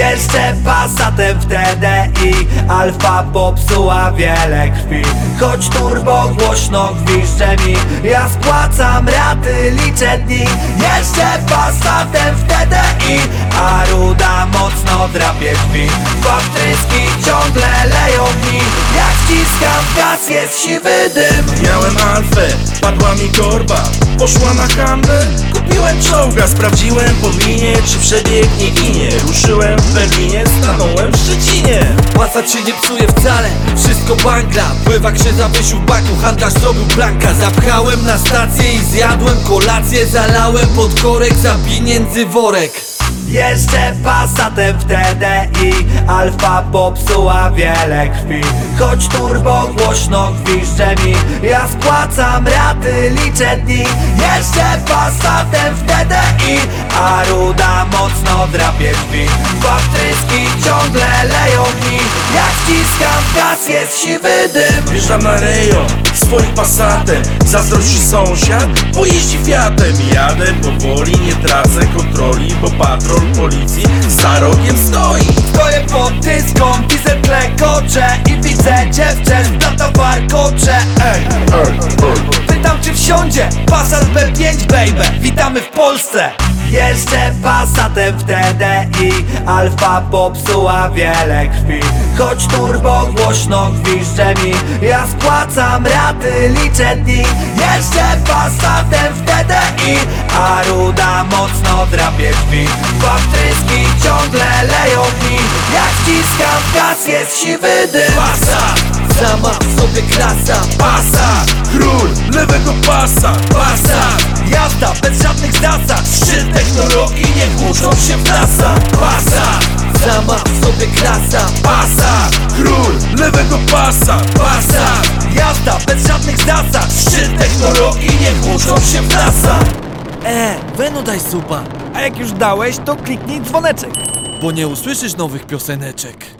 Jeszcze Passatem w TDI Alfa popsuła wiele krwi. Choć turbo głośno gwizdże mi. Ja spłacam raty, liczę dni. Jeszcze Passatem w TDI A ruda mocno drapie drzwi. Waptryski ciągle leją mi. Jak ściskam gaz jest siwy dym. Miałem alfę, padła mi korba Poszła na handel, kupiłem czołga Sprawdziłem po linie, czy przebieg nie ginie. Ruszyłem w Berlinie, stanąłem w Szczecinie. Passat się nie psuje wcale, wszystko bangla. Pływak się zawiesił w baku, handlarz zrobił blanka Zapchałem na stację i zjadłem kolację Zalałem pod korek za pieniędzy worek Jeszcze Passatem w TDI Alfa popsuła wiele krwi. Choć turbo głośno gwizdże mi. Ja spłacam raty, liczę dni. Jeszcze Passatem w TDI A ruda mocno drapie drzwi. Waptryski ciągle leją Jak ściskam gaz jest siwy dym. Wjeżdżam na rejon, swoim pasatem. Zazdrości sąsiad, bo jeździ Fiatem. Jadę powoli, nie tracę kontroli Bo patrol policji za rogiem stoi. Stoję pod dyską, diesel klekocze I widzę dziewczę, na warkocze Ej, Pytam czy wsiądzie? Passat B5 baby. Witamy w Polsce jeszcze Passatem w TDI Alfa popsuła wiele krwi. Choć turbo głośno gwizdże mi. Ja spłacam raty, liczę dni. Jeszcze Passatem w TDI A ruda mocno drapie drzwi. Waptryski ciągle leją mi Jak ściskam gaz jest siwy dym. Passat, Sama w sobie klasa Passat, król lewego pasa. Passat, Jazda bez żadnych zasad. Szczyt technologii, nie kłócą się w NASA. Passat, Sama w sobie klasa. Passat, król lewego pasa. Passat, Jazda bez żadnych zasad. Szczyt technologii, nie kłócą się w NASA. E, Wenu daj suba. A jak już dałeś, to kliknij dzwoneczek. Bo nie usłyszysz nowych pioseneczek